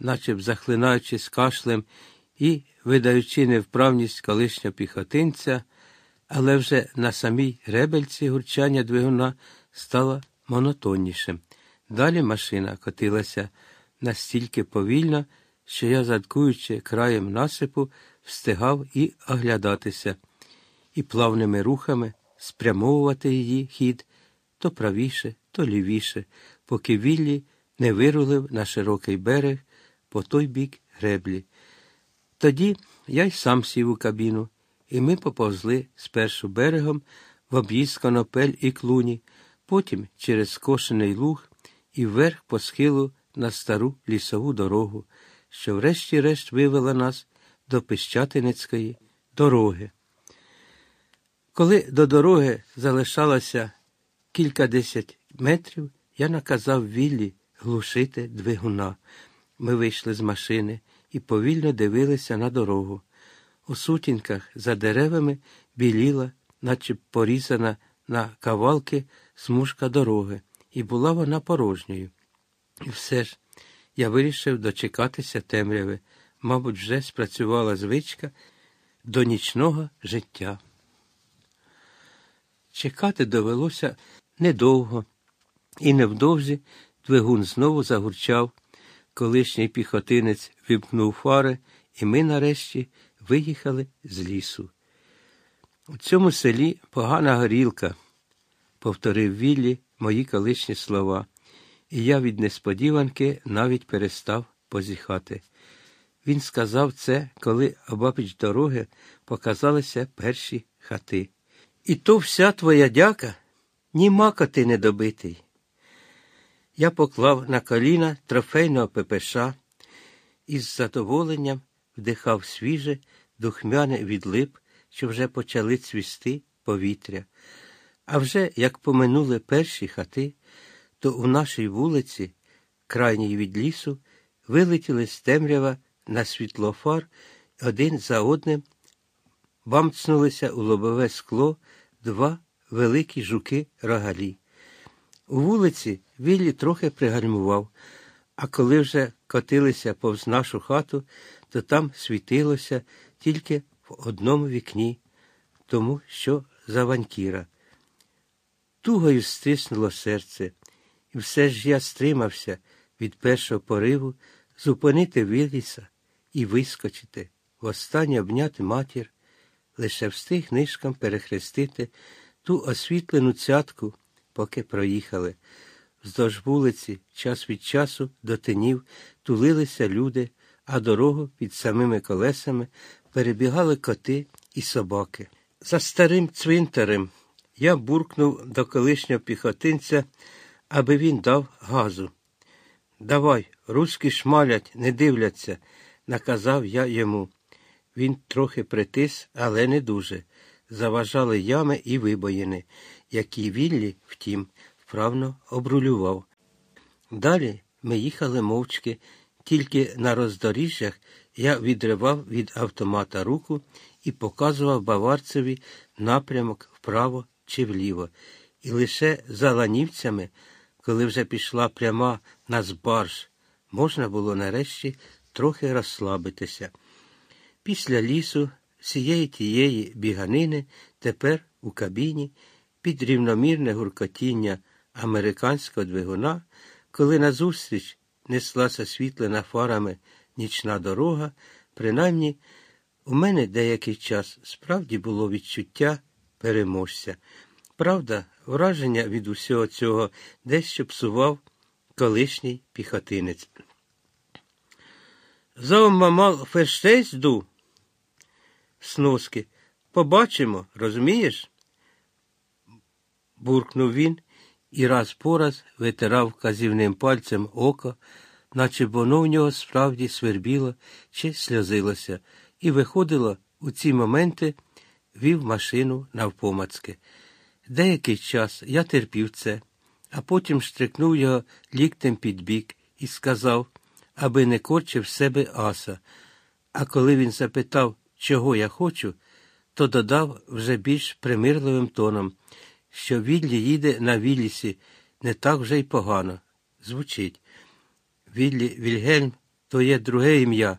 наче б захлинаючись кашлем і видаючи невправність колишнього піхотинця, але вже на самій ребельці гурчання двигуна стало монотоннішим. Далі машина котилася настільки повільно, що я, задкуючи краєм насипу, встигав і оглядатися, і плавними рухами спрямовувати її хід то правіше, то лівіше, поки Віллі не вирулив на широкий берег по той бік греблі. Тоді я й сам сів у кабіну, і ми поповзли спершу берегом в об'їзд конопель і клуні, потім через скошений луг і вверх по схилу на стару лісову дорогу, що врешті-решт вивела нас до Пищатиницької дороги. Коли до дороги залишалося кількадесят метрів, я наказав Віллі глушити двигуна. Ми вийшли з машини і повільно дивилися на дорогу. У сутінках за деревами біліла, наче порізана на кавалки смужка дороги, і була вона порожньою. І все ж я вирішив дочекатися темряви, мабуть, вже спрацювала звичка до нічного життя. Чекати довелося недовго, і невдовзі двигун знову загурчав. Колишній піхотинець вимкнув фари, і ми нарешті виїхали з лісу. У цьому селі погана горілка, повторив Віллі мої колишні слова, і я від несподіванки навіть перестав позіхати. Він сказав це, коли обабіч дороги показалися перші хати. І то вся твоя дяка, ні мака ти недобитий. Я поклав на коліна трофейного ППШ і з задоволенням вдихав свіже, духмяне від лип, що вже почали цвісти повітря. А вже як поминули перші хати, то у нашій вулиці, крайній від лісу, вилетіли з темрява на світлофар один за одним бамцнулися у лобове скло два великі жуки рогалі. У вулиці Віллі трохи пригальмував, а коли вже котилися повз нашу хату, то там світилося тільки в одному вікні, тому що за ванькіра. Тугою стиснуло серце, і все ж я стримався від першого пориву зупинити Вілліса і вискочити, востаннє обняти матір, лише встиг нишком перехрестити ту освітлену цятку, поки проїхали. Вздовж вулиці, час від часу до тинів тулилися люди, а дорогу під самими колесами перебігали коти і собаки. За старим цвинтарем я буркнув до колишнього піхотинця, аби він дав газу. Давай, руські шмалять, не дивляться, наказав я йому. Він трохи притис, але не дуже. Заважали ями і вибоїни, які Віллі, втім, вправно обрулював. Далі ми їхали мовчки, тільки на роздоріжжях я відривав від автомата руку і показував баварцеві напрямок вправо чи вліво, і лише за ланівцями, коли вже пішла пряма на збарж, можна було нарешті трохи розслабитися. Після лісу, всієї тієї біганини, тепер у кабіні, під рівномірне гуркотіння американського двигуна, коли назустріч неслася світлена фарами нічна дорога, принаймні у мене деякий час справді було відчуття переможця. Правда, враження від усього цього дещо псував колишній піхотинець. Зовмамал ферштейсду. Сноски. Побачимо, розумієш? Буркнув він і раз по раз витирав казівним пальцем око, наче воно в нього справді свербіло чи сльозилося, і виходило у ці моменти, вів машину навпомацки. Деякий час я терпів це, а потім штрикнув його ліктем під бік і сказав, аби не корчив себе аса. А коли він запитав, чого я хочу, то додав вже більш примирливим тоном, що Віллі їде на Віллісі не так вже й погано. Звучить. Віллі Вільгельм то є друге ім'я